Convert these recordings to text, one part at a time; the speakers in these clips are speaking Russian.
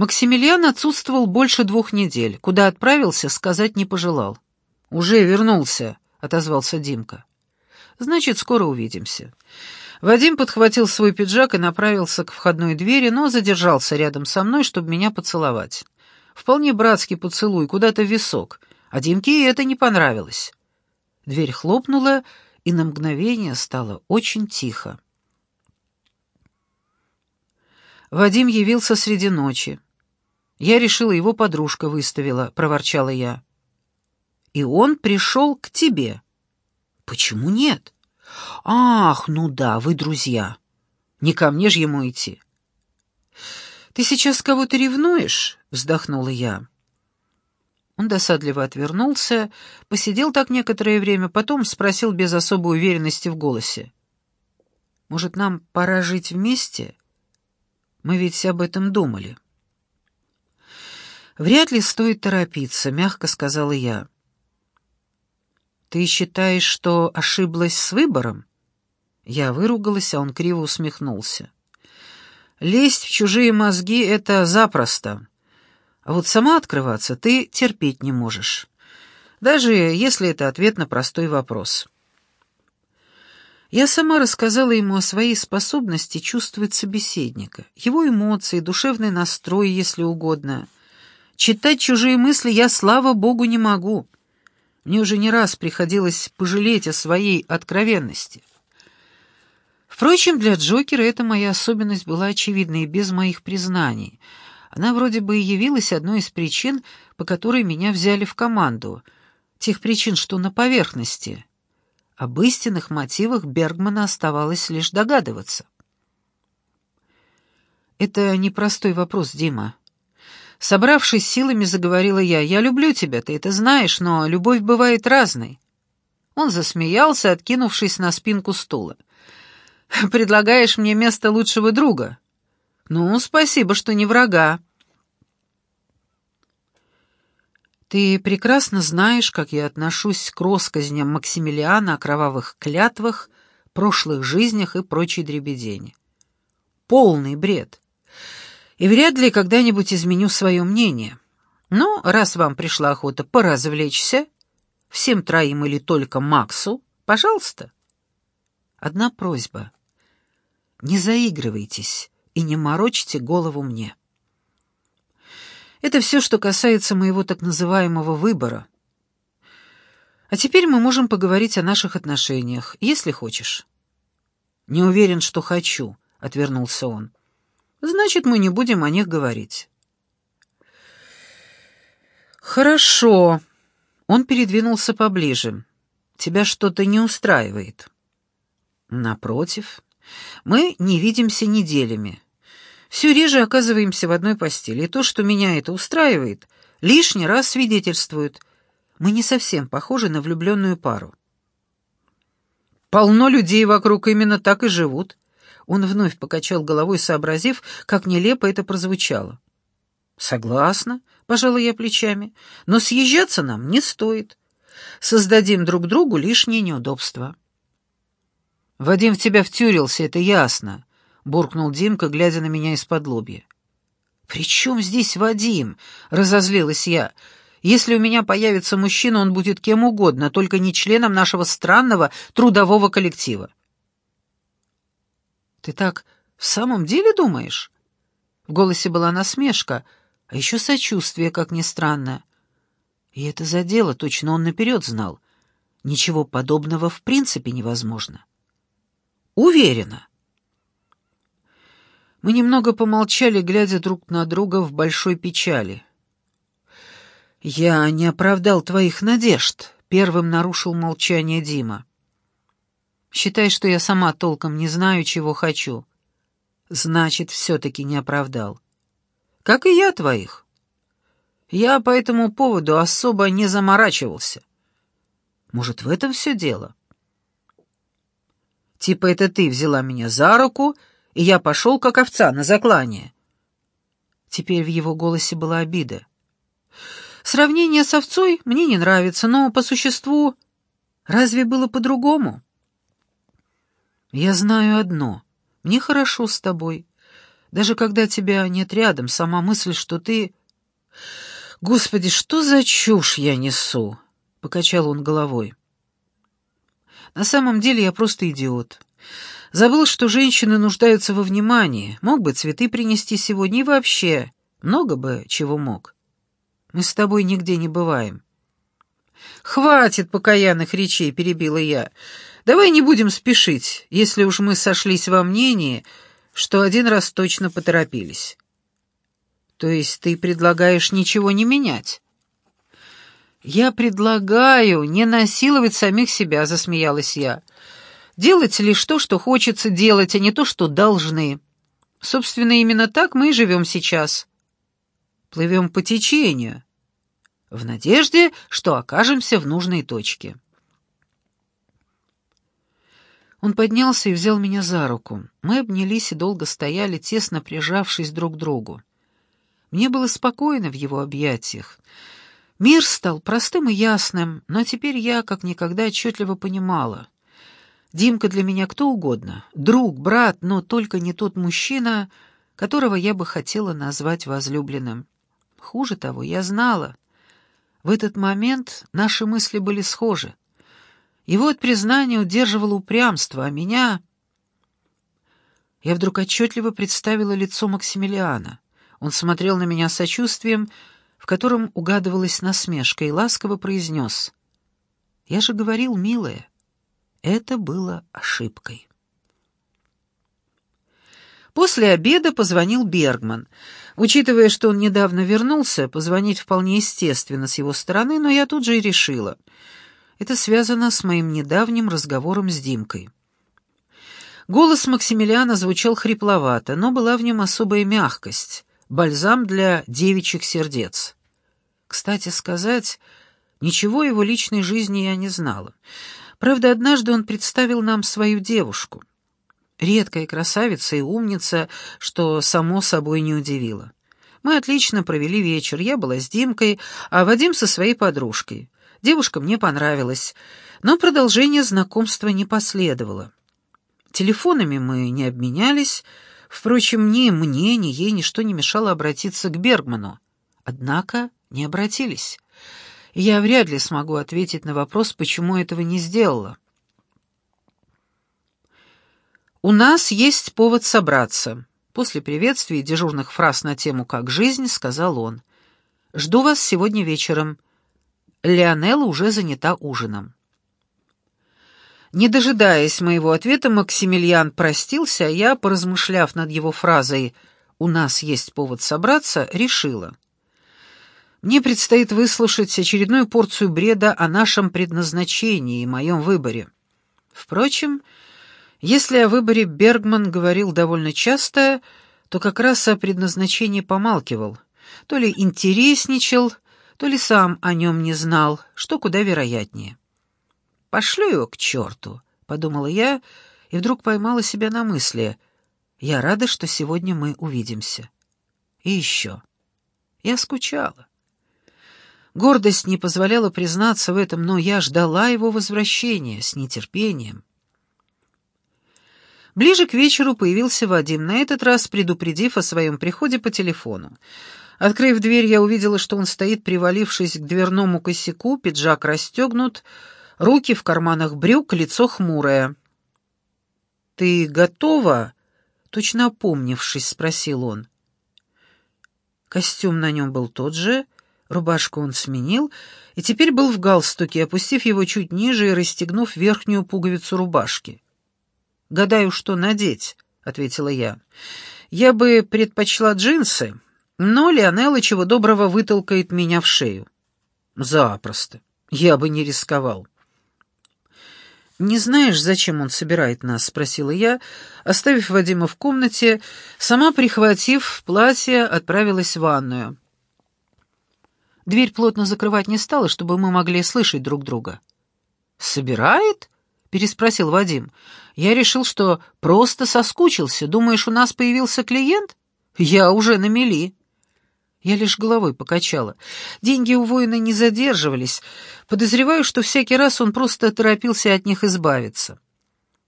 Максимилиан отсутствовал больше двух недель. Куда отправился, сказать не пожелал. «Уже вернулся», — отозвался Димка. «Значит, скоро увидимся». Вадим подхватил свой пиджак и направился к входной двери, но задержался рядом со мной, чтобы меня поцеловать. Вполне братский поцелуй, куда-то в висок, а Димке это не понравилось. Дверь хлопнула, и на мгновение стало очень тихо. Вадим явился среди ночи. Я решила, его подружка выставила, проворчала я. И он пришел к тебе. Почему нет? Ах, ну да, вы друзья. Не ко мне же ему идти. Ты сейчас кого-то ревнуешь? Вздохнула я. Он досадливо отвернулся, посидел так некоторое время, потом спросил без особой уверенности в голосе. «Может, нам пора жить вместе?» Мы ведь об этом думали. Вряд ли стоит торопиться, мягко сказала я. Ты считаешь, что ошиблась с выбором? Я выругалась, а он криво усмехнулся. Лезть в чужие мозги — это запросто. А вот сама открываться ты терпеть не можешь. Даже если это ответ на простой вопрос. Я сама рассказала ему о своей способности чувствовать собеседника, его эмоции, душевный настрой, если угодно. Читать чужие мысли я, слава богу, не могу. Мне уже не раз приходилось пожалеть о своей откровенности. Впрочем, для Джокера эта моя особенность была очевидна и без моих признаний. Она вроде бы и явилась одной из причин, по которой меня взяли в команду. Тех причин, что на поверхности — об истинных мотивах Бергмана оставалось лишь догадываться. «Это непростой вопрос, Дима. Собравшись силами, заговорила я. «Я люблю тебя, ты это знаешь, но любовь бывает разной». Он засмеялся, откинувшись на спинку стула. «Предлагаешь мне место лучшего друга?» «Ну, спасибо, что не врага». Ты прекрасно знаешь, как я отношусь к россказням Максимилиана о кровавых клятвах, прошлых жизнях и прочей дребедени. Полный бред. И вряд ли когда-нибудь изменю свое мнение. Но раз вам пришла охота поразвлечься, всем троим или только Максу, пожалуйста. Одна просьба. Не заигрывайтесь и не морочьте голову мне. Это все, что касается моего так называемого выбора. А теперь мы можем поговорить о наших отношениях, если хочешь. Не уверен, что хочу, отвернулся он. Значит, мы не будем о них говорить. Хорошо. Он передвинулся поближе. Тебя что-то не устраивает. Напротив, мы не видимся неделями все реже оказываемся в одной постели, и то, что меня это устраивает, лишний раз свидетельствует. Мы не совсем похожи на влюбленную пару. Полно людей вокруг именно так и живут. Он вновь покачал головой, сообразив, как нелепо это прозвучало. «Согласна», — пожала я плечами, — «но съезжаться нам не стоит. Создадим друг другу лишние неудобства». «Вадим в тебя втюрился, это ясно. — буркнул Димка, глядя на меня из-под лобья. «При чем здесь Вадим?» — разозлилась я. «Если у меня появится мужчина, он будет кем угодно, только не членом нашего странного трудового коллектива». «Ты так в самом деле думаешь?» В голосе была насмешка, а еще сочувствие, как ни странно. И это задело, точно он наперед знал. Ничего подобного в принципе невозможно. «Уверена». Мы немного помолчали, глядя друг на друга в большой печали. «Я не оправдал твоих надежд», — первым нарушил молчание Дима. «Считай, что я сама толком не знаю, чего хочу. Значит, все-таки не оправдал. Как и я твоих. Я по этому поводу особо не заморачивался. Может, в этом все дело?» Типа это ты взяла меня за руку и я пошел, как овца, на заклание. Теперь в его голосе была обида. Сравнение с овцой мне не нравится, но по существу разве было по-другому? Я знаю одно. Мне хорошо с тобой. Даже когда тебя нет рядом, сама мысль, что ты... Господи, что за чушь я несу? Покачал он головой. На самом деле я просто идиот. Забыл, что женщины нуждаются во внимании. Мог бы цветы принести сегодня и вообще. Много бы чего мог. Мы с тобой нигде не бываем. «Хватит покаянных речей», — перебила я. «Давай не будем спешить, если уж мы сошлись во мнении, что один раз точно поторопились». «То есть ты предлагаешь ничего не менять?» «Я предлагаю не насиловать самих себя», — засмеялась я. «Делать лишь то, что хочется делать, а не то, что должны. Собственно, именно так мы и живем сейчас. Плывем по течению, в надежде, что окажемся в нужной точке». Он поднялся и взял меня за руку. Мы обнялись и долго стояли, тесно прижавшись друг к другу. Мне было спокойно в его объятиях. Мир стал простым и ясным, но теперь я как никогда отчетливо понимала. Димка для меня кто угодно, друг, брат, но только не тот мужчина, которого я бы хотела назвать возлюбленным. Хуже того, я знала. В этот момент наши мысли были схожи. Его от признания удерживало упрямство, а меня... Я вдруг отчетливо представила лицо Максимилиана. Он смотрел на меня сочувствием, в котором угадывалась насмешка, и ласково произнес. «Я же говорил, милая, это было ошибкой». После обеда позвонил Бергман. Учитывая, что он недавно вернулся, позвонить вполне естественно с его стороны, но я тут же и решила. Это связано с моим недавним разговором с Димкой. Голос Максимилиана звучал хрипловато, но была в нем особая мягкость бальзам для девичьих сердец. Кстати сказать, ничего его личной жизни я не знала. Правда, однажды он представил нам свою девушку. Редкая красавица и умница, что само собой не удивило. Мы отлично провели вечер. Я была с Димкой, а Вадим со своей подружкой. Девушка мне понравилась, но продолжение знакомства не последовало. Телефонами мы не обменялись, Впрочем, ни мне, ни ей ничто не мешало обратиться к Бергману. Однако не обратились. Я вряд ли смогу ответить на вопрос, почему этого не сделала. «У нас есть повод собраться», — после приветствия и дежурных фраз на тему «Как жизнь» сказал он. «Жду вас сегодня вечером. Леонелла уже занята ужином». Не дожидаясь моего ответа, Максимилиан простился, а я, поразмышляв над его фразой «У нас есть повод собраться», решила. Мне предстоит выслушать очередную порцию бреда о нашем предназначении и моем выборе. Впрочем, если о выборе Бергман говорил довольно часто, то как раз о предназначении помалкивал. То ли интересничал, то ли сам о нем не знал, что куда вероятнее. «Пошлю его к черту», — подумала я, и вдруг поймала себя на мысли. «Я рада, что сегодня мы увидимся». И еще. Я скучала. Гордость не позволяла признаться в этом, но я ждала его возвращения с нетерпением. Ближе к вечеру появился Вадим, на этот раз предупредив о своем приходе по телефону. Открыв дверь, я увидела, что он стоит, привалившись к дверному косяку, пиджак расстегнут, руки в карманах брюк, лицо хмурое. «Ты готова?» — точно опомнившись, спросил он. Костюм на нем был тот же, рубашку он сменил, и теперь был в галстуке, опустив его чуть ниже и расстегнув верхнюю пуговицу рубашки. «Гадаю, что надеть», — ответила я. «Я бы предпочла джинсы, но Леонелла чего доброго вытолкает меня в шею». «Запросто. Я бы не рисковал». «Не знаешь, зачем он собирает нас?» — спросила я, оставив Вадима в комнате, сама, прихватив платье, отправилась в ванную. Дверь плотно закрывать не стала, чтобы мы могли слышать друг друга. «Собирает?» — переспросил Вадим. «Я решил, что просто соскучился. Думаешь, у нас появился клиент? Я уже на мели». Я лишь головой покачала. Деньги у воина не задерживались. Подозреваю, что всякий раз он просто торопился от них избавиться.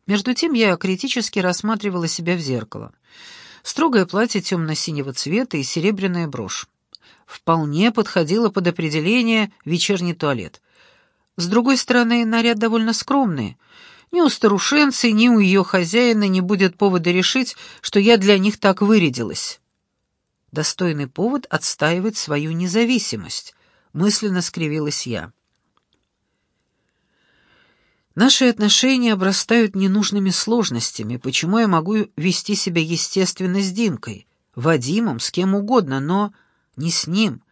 Между тем я критически рассматривала себя в зеркало. Строгое платье темно-синего цвета и серебряная брошь. Вполне подходило под определение вечерний туалет. С другой стороны, наряд довольно скромный. Ни у старушенцы, ни у ее хозяина не будет повода решить, что я для них так вырядилась. Достойный повод отстаивать свою независимость, мысленно скривилась я. Наши отношения обрастают ненужными сложностями, почему я могу вести себя естественно с Димкой, Вадимом, с кем угодно, но не с ним.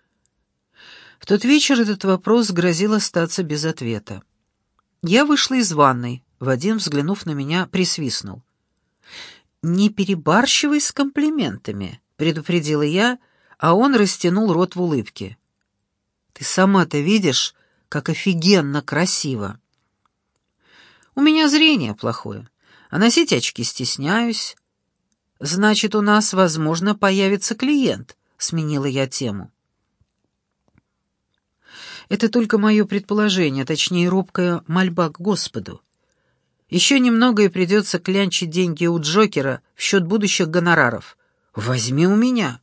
В тот вечер этот вопрос грозил остаться без ответа. Я вышла из ванной, Вадим, взглянув на меня, присвистнул. «Не перебарщивай с комплиментами», — предупредила я, а он растянул рот в улыбке. «Ты сама-то видишь, как офигенно красиво!» У меня зрение плохое, а носить очки стесняюсь. Значит, у нас, возможно, появится клиент, сменила я тему. Это только мое предположение, точнее, робкая мольба к Господу. Еще немного и придется клянчить деньги у Джокера в счет будущих гонораров. Возьми у меня.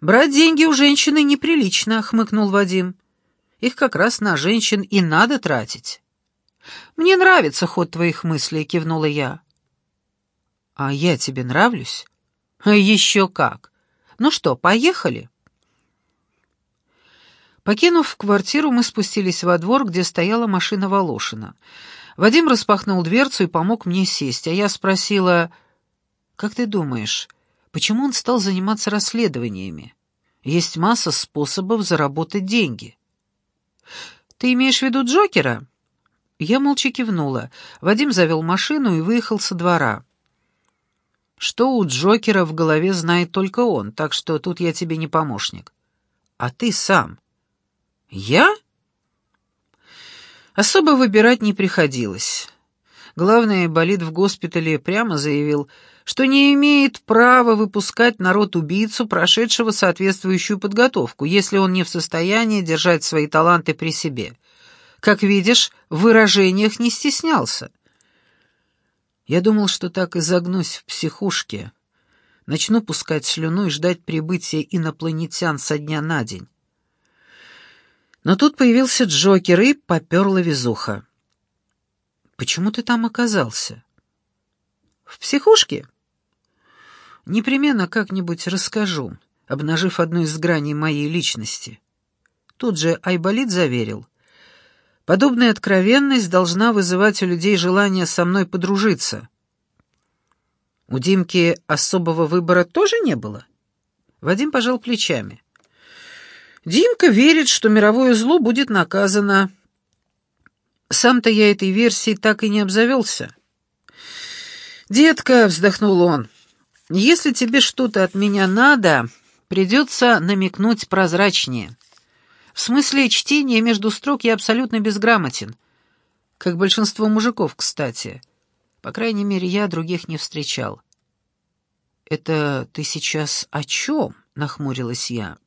Брать деньги у женщины неприлично, хмыкнул Вадим. Их как раз на женщин и надо тратить. «Мне нравится ход твоих мыслей», — кивнула я. «А я тебе нравлюсь?» «А еще как! Ну что, поехали?» Покинув квартиру, мы спустились во двор, где стояла машина Волошина. Вадим распахнул дверцу и помог мне сесть, а я спросила, «Как ты думаешь, почему он стал заниматься расследованиями? Есть масса способов заработать деньги». «Ты имеешь в виду Джокера?» Я молча кивнула. Вадим завел машину и выехал со двора. Что у Джокера в голове знает только он, так что тут я тебе не помощник. А ты сам. Я? Особо выбирать не приходилось. Главное, болит в госпитале прямо заявил, что не имеет права выпускать народ-убийцу, прошедшего соответствующую подготовку, если он не в состоянии держать свои таланты при себе. Как видишь, в выражениях не стеснялся. Я думал, что так и загнусь в психушке. Начну пускать слюну и ждать прибытия инопланетян со дня на день. Но тут появился Джокер и поперла везуха. «Почему ты там оказался?» «В психушке?» «Непременно как-нибудь расскажу, обнажив одну из граней моей личности». Тут же Айболит заверил. Подобная откровенность должна вызывать у людей желание со мной подружиться. У Димки особого выбора тоже не было? Вадим пожал плечами. Димка верит, что мировое зло будет наказано. Сам-то я этой версией так и не обзавелся. «Детка», — вздохнул он, — «если тебе что-то от меня надо, придется намекнуть прозрачнее». В смысле чтения между строк я абсолютно безграмотен. Как большинство мужиков, кстати. По крайней мере, я других не встречал. «Это ты сейчас о чем?» — нахмурилась я.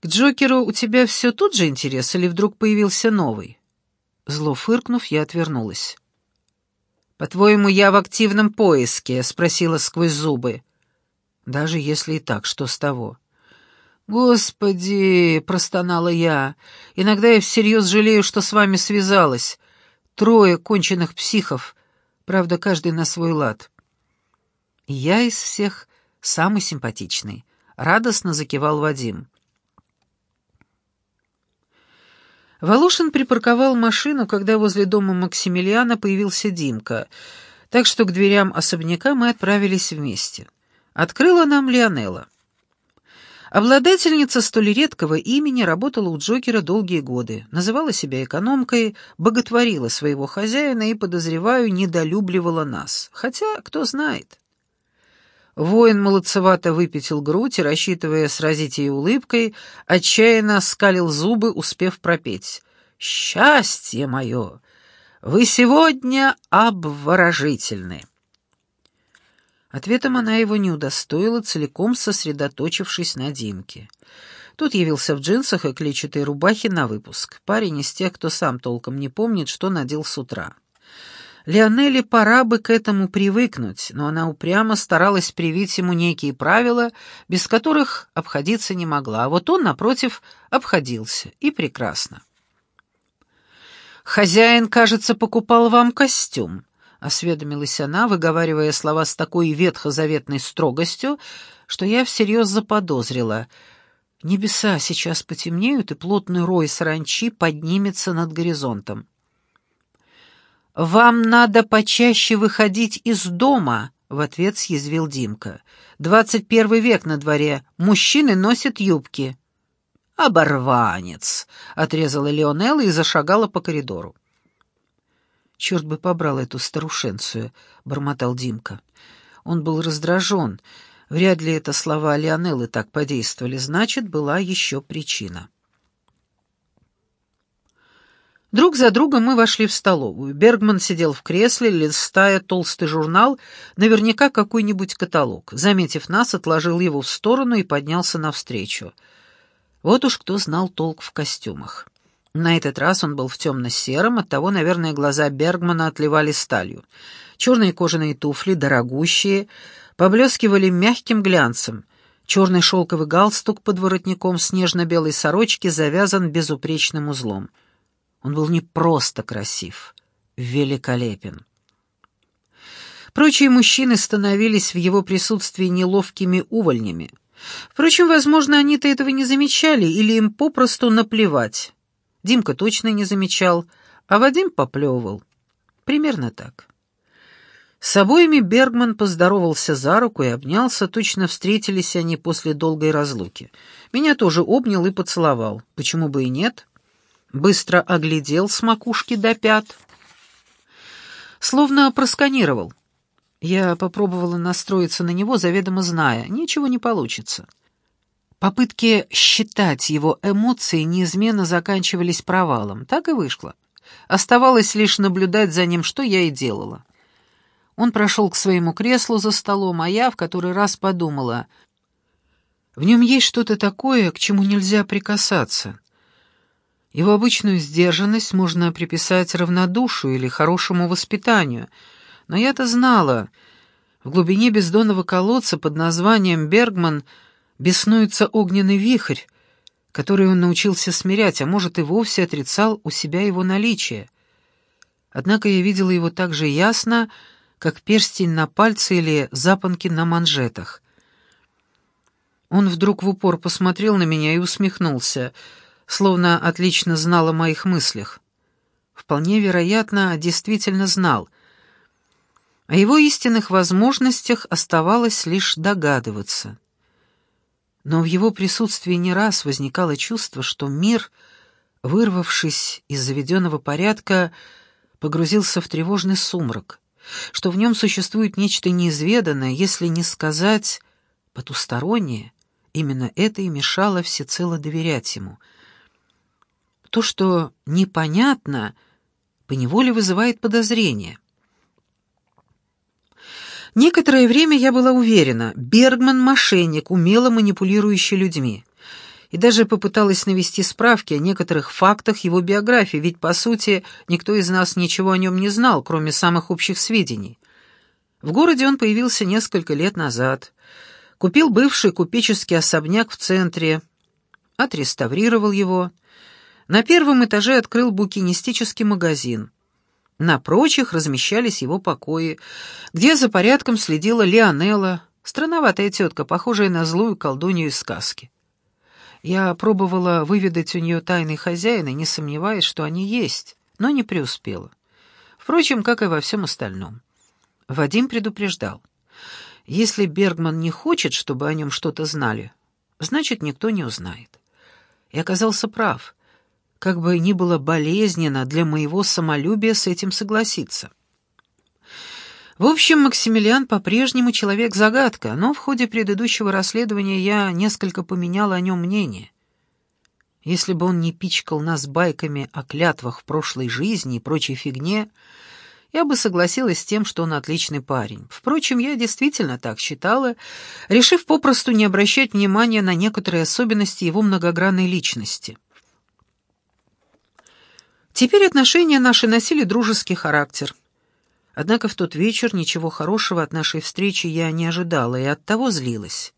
«К Джокеру у тебя все тот же интерес или вдруг появился новый?» Зло фыркнув, я отвернулась. «По-твоему, я в активном поиске?» — спросила сквозь зубы. «Даже если и так, что с того?» «Господи!» — простонала я. «Иногда я всерьез жалею, что с вами связалась. Трое конченых психов, правда, каждый на свой лад». «Я из всех самый симпатичный», — радостно закивал Вадим. Волошин припарковал машину, когда возле дома Максимилиана появился Димка, так что к дверям особняка мы отправились вместе. Открыла нам Лионелла. Обладательница столь редкого имени работала у Джокера долгие годы, называла себя экономкой, боготворила своего хозяина и, подозреваю, недолюбливала нас. Хотя, кто знает. Воин молодцевато выпятил грудь рассчитывая сразить ее улыбкой, отчаянно скалил зубы, успев пропеть. «Счастье мое! Вы сегодня обворожительны!» Ответом она его не удостоила, целиком сосредоточившись на Димке. Тут явился в джинсах и клетчатой рубахе на выпуск. Парень из тех, кто сам толком не помнит, что надел с утра. Леонеле пора бы к этому привыкнуть, но она упрямо старалась привить ему некие правила, без которых обходиться не могла, а вот он, напротив, обходился, и прекрасно. «Хозяин, кажется, покупал вам костюм», — осведомилась она, выговаривая слова с такой ветхозаветной строгостью, что я всерьез заподозрила. Небеса сейчас потемнеют, и плотный рой саранчи поднимется над горизонтом. «Вам надо почаще выходить из дома», — в ответ съязвил Димка. «Двадцать первый век на дворе. Мужчины носят юбки». «Оборванец!» — отрезала Леонелла и зашагала по коридору. «Черт бы побрал эту старушенцию», — бормотал Димка. Он был раздражен. Вряд ли это слова Леонеллы так подействовали. Значит, была еще причина. Друг за другом мы вошли в столовую. Бергман сидел в кресле, листая толстый журнал, наверняка какой-нибудь каталог. Заметив нас, отложил его в сторону и поднялся навстречу. Вот уж кто знал толк в костюмах. На этот раз он был в темно-сером, оттого, наверное, глаза Бергмана отливали сталью. Черные кожаные туфли, дорогущие, поблескивали мягким глянцем. Черный шелковый галстук под воротником снежно-белой сорочки завязан безупречным узлом. Он был не просто красив, великолепен. Прочие мужчины становились в его присутствии неловкими увольнями. Впрочем, возможно, они-то этого не замечали или им попросту наплевать. Димка точно не замечал, а Вадим поплевывал. Примерно так. С обоими Бергман поздоровался за руку и обнялся, точно встретились они после долгой разлуки. Меня тоже обнял и поцеловал. Почему бы и нет? Быстро оглядел с макушки до пят, словно просканировал. Я попробовала настроиться на него, заведомо зная, ничего не получится. Попытки считать его эмоции неизменно заканчивались провалом. Так и вышло. Оставалось лишь наблюдать за ним, что я и делала. Он прошел к своему креслу за столом, а я в который раз подумала. В нем есть что-то такое, к чему нельзя прикасаться. Его обычную сдержанность можно приписать равнодушию или хорошему воспитанию, но я-то знала, в глубине бездонного колодца под названием Бергман беснуется огненный вихрь, который он научился смирять, а может и вовсе отрицал у себя его наличие. Однако я видела его так же ясно, как перстень на пальце или запонки на манжетах. Он вдруг в упор посмотрел на меня и усмехнулся — словно отлично знал о моих мыслях. Вполне вероятно, действительно знал. О его истинных возможностях оставалось лишь догадываться. Но в его присутствии не раз возникало чувство, что мир, вырвавшись из заведенного порядка, погрузился в тревожный сумрак, что в нем существует нечто неизведанное, если не сказать потустороннее. Именно это и мешало всецело доверять ему — то, что непонятно, поневоле вызывает подозрение. Некоторое время я была уверена, Бергман — мошенник, умело манипулирующий людьми. И даже попыталась навести справки о некоторых фактах его биографии, ведь, по сути, никто из нас ничего о нем не знал, кроме самых общих сведений. В городе он появился несколько лет назад. Купил бывший купеческий особняк в центре, отреставрировал его — на первом этаже открыл букинистический магазин. На прочих размещались его покои, где за порядком следила Леонелла, странноватая тетка, похожая на злую колдунью из сказки. Я пробовала выведать у нее тайны хозяина, не сомневаясь, что они есть, но не преуспела. Впрочем, как и во всем остальном. Вадим предупреждал. Если Бергман не хочет, чтобы о нем что-то знали, значит, никто не узнает. И оказался прав как бы ни было болезненно для моего самолюбия с этим согласиться. В общем, Максимилиан по-прежнему человек-загадка, но в ходе предыдущего расследования я несколько поменяла о нем мнение. Если бы он не пичкал нас байками о клятвах в прошлой жизни и прочей фигне, я бы согласилась с тем, что он отличный парень. Впрочем, я действительно так считала, решив попросту не обращать внимания на некоторые особенности его многогранной личности. Теперь отношения наши носили дружеский характер. Однако в тот вечер ничего хорошего от нашей встречи я не ожидала и оттого злилась.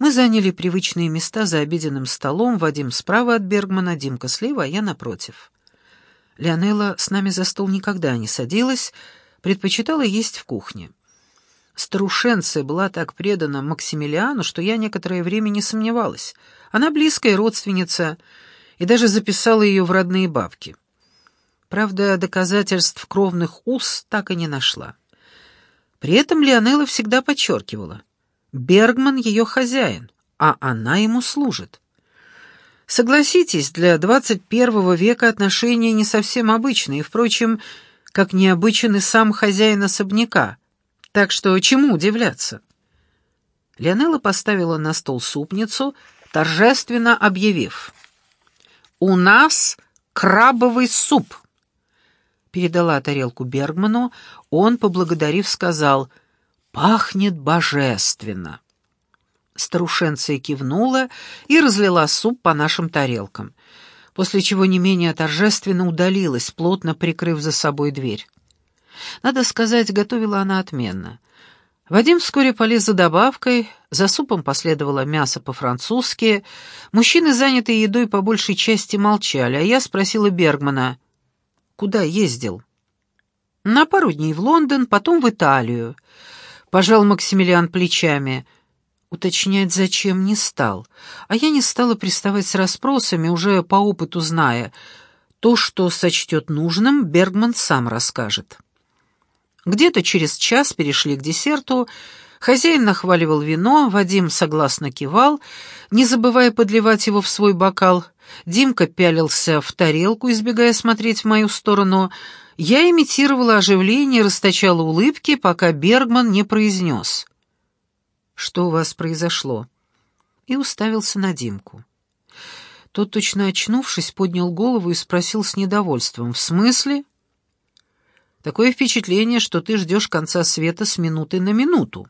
Мы заняли привычные места за обеденным столом, Вадим справа от Бергмана, Димка слева, а я напротив. Леонела с нами за стол никогда не садилась, предпочитала есть в кухне. Старушенция была так предана Максимилиану, что я некоторое время не сомневалась. Она близкая родственница, и даже записала ее в родные бабки. Правда, доказательств кровных уз так и не нашла. При этом Леонела всегда подчеркивала. Бергман ее хозяин, а она ему служит. Согласитесь, для 21 века отношения не совсем обычные, впрочем, как необычен и сам хозяин особняка, так что чему удивляться? Леонела поставила на стол супницу, торжественно объявив. «У нас крабовый суп!» Передала тарелку Бергману, он, поблагодарив, сказал «Пахнет божественно!» Старушенция кивнула и разлила суп по нашим тарелкам, после чего не менее торжественно удалилась, плотно прикрыв за собой дверь. Надо сказать, готовила она отменно. Вадим вскоре полез за добавкой, за супом последовало мясо по-французски. Мужчины, занятые едой, по большей части молчали, а я спросила Бергмана, куда ездил. На пару дней в Лондон, потом в Италию. Пожал Максимилиан плечами. Уточнять зачем не стал, а я не стала приставать с расспросами, уже по опыту зная. То, что сочтет нужным, Бергман сам расскажет. Где-то через час перешли к десерту. Хозяин нахваливал вино, Вадим согласно кивал, не забывая подливать его в свой бокал. Димка пялился в тарелку, избегая смотреть в мою сторону. Я имитировала оживление, расточала улыбки, пока Бергман не произнес. «Что у вас произошло?» И уставился на Димку. Тот, точно очнувшись, поднял голову и спросил с недовольством. «В смысле?» Такое впечатление, что ты ждешь конца света с минуты на минуту.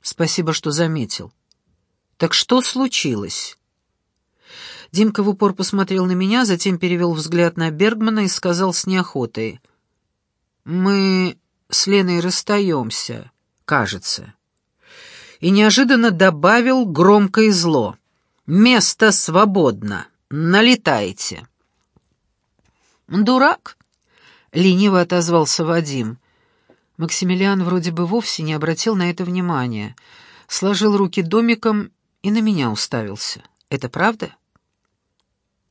Спасибо, что заметил. Так что случилось? Димка в упор посмотрел на меня, затем перевел взгляд на Бергмана и сказал с неохотой. «Мы с Леной расстаемся, кажется». И неожиданно добавил громко и зло. «Место свободно. Налетайте». «Дурак», — лениво отозвался Вадим. Максимилиан вроде бы вовсе не обратил на это внимания, сложил руки домиком и на меня уставился. «Это правда?»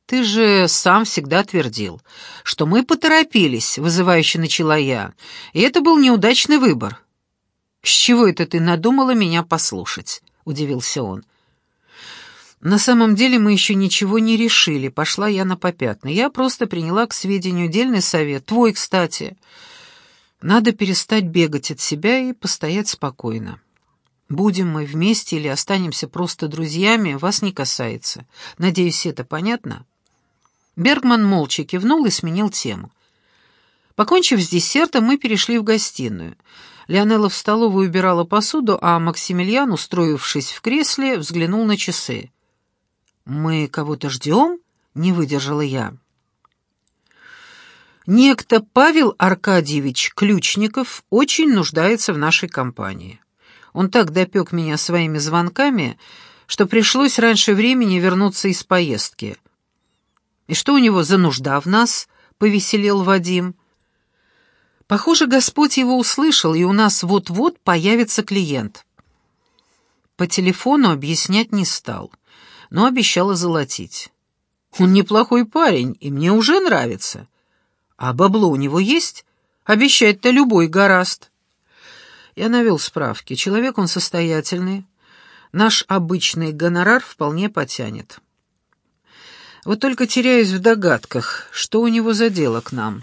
«Ты же сам всегда твердил, что мы поторопились», — вызывающе начала я, — «и это был неудачный выбор». «С чего это ты надумала меня послушать?» — удивился он. На самом деле мы еще ничего не решили, пошла я на попятный. Я просто приняла к сведению дельный совет, твой, кстати. Надо перестать бегать от себя и постоять спокойно. Будем мы вместе или останемся просто друзьями, вас не касается. Надеюсь, это понятно?» Бергман молча кивнул и сменил тему. Покончив с десертом, мы перешли в гостиную. Леонела в столовую убирала посуду, а Максимилиан, устроившись в кресле, взглянул на часы. «Мы кого-то ждем?» — не выдержала я. Некто Павел Аркадьевич Ключников очень нуждается в нашей компании. Он так допек меня своими звонками, что пришлось раньше времени вернуться из поездки. «И что у него за нужда в нас?» — повеселел Вадим. «Похоже, Господь его услышал, и у нас вот-вот появится клиент». По телефону объяснять не стал — но обещала золотить. Он неплохой парень, и мне уже нравится. А бабло у него есть? Обещать-то любой гораст. Я навел справки. Человек он состоятельный. Наш обычный гонорар вполне потянет. Вот только теряюсь в догадках, что у него за дело к нам.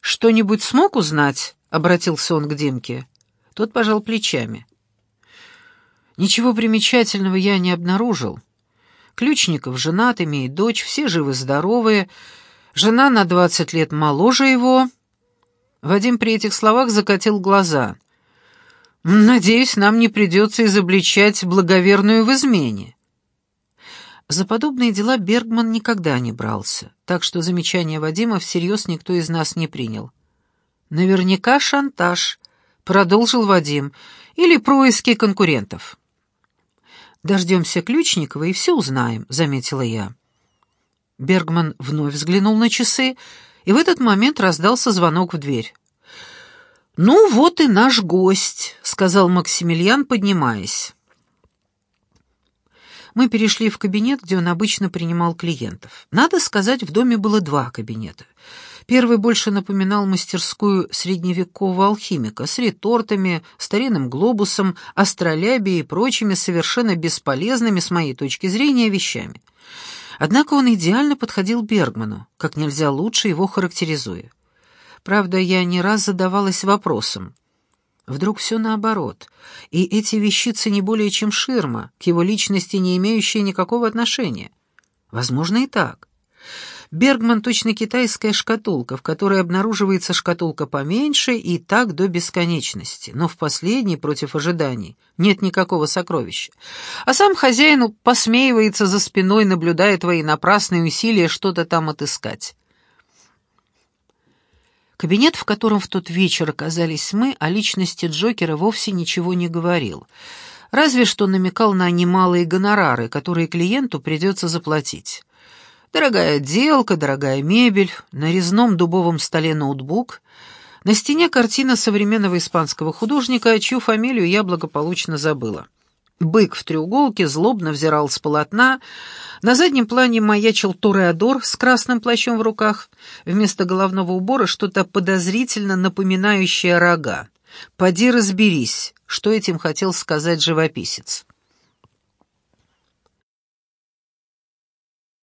«Что-нибудь смог узнать?» — обратился он к Димке. Тот пожал плечами. Ничего примечательного я не обнаружил. Ключников женат, имеет дочь, все живы-здоровые. Жена на двадцать лет моложе его. Вадим при этих словах закатил глаза. «Надеюсь, нам не придется изобличать благоверную в измене». За подобные дела Бергман никогда не брался, так что замечание Вадима всерьез никто из нас не принял. Наверняка шантаж, продолжил Вадим, или происки конкурентов. Дождемся Ключникова и все узнаем, заметила я. Бергман вновь взглянул на часы, и в этот момент раздался звонок в дверь. «Ну вот и наш гость», — сказал Максимилиан, поднимаясь. Мы перешли в кабинет, где он обычно принимал клиентов. Надо сказать, в доме было два кабинета. Первый больше напоминал мастерскую средневекового алхимика с ретортами, старинным глобусом, астролябией и прочими совершенно бесполезными, с моей точки зрения, вещами. Однако он идеально подходил Бергману, как нельзя лучше его характеризуя. Правда, я не раз задавалась вопросом, Вдруг все наоборот, и эти вещицы не более чем ширма, к его личности не имеющие никакого отношения. Возможно и так. Бергман точно китайская шкатулка, в которой обнаруживается шкатулка поменьше и так до бесконечности, но в последней, против ожиданий, нет никакого сокровища. А сам хозяин посмеивается за спиной, наблюдая твои напрасные усилия что-то там отыскать. Кабинет, в котором в тот вечер оказались мы, о личности Джокера вовсе ничего не говорил. Разве что намекал на немалые гонорары, которые клиенту придется заплатить. Дорогая отделка, дорогая мебель, на резном дубовом столе ноутбук, на стене картина современного испанского художника, чью фамилию я благополучно забыла. Бык в треуголке злобно взирал с полотна, на заднем плане маячил Тореадор с красным плащом в руках, вместо головного убора что-то подозрительно напоминающее рога. «Поди разберись, что этим хотел сказать живописец».